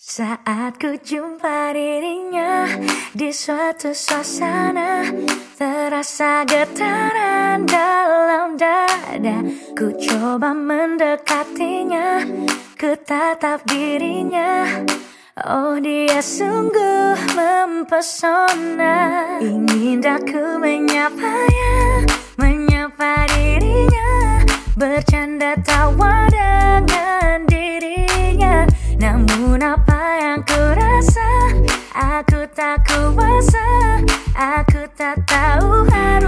Saat ku jumpa dirinya di suatu suasana Terasa getaran dalam dada. Ku coba mendekatinya Ku tatap dirinya. Oh dia sungguh mempesona. Ingin aku menyapanya Menyapa dirinya. Bercanda tawa dengan dirinya. Namun apa ku rasa Aku tak kuasa. Aku tak tahu harus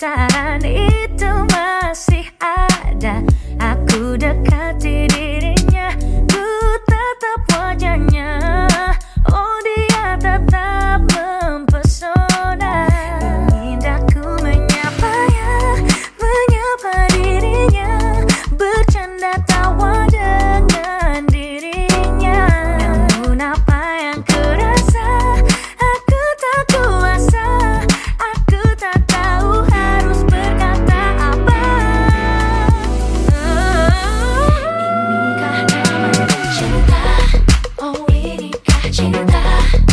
kenyataan itu masih ada. Aku dekati vida.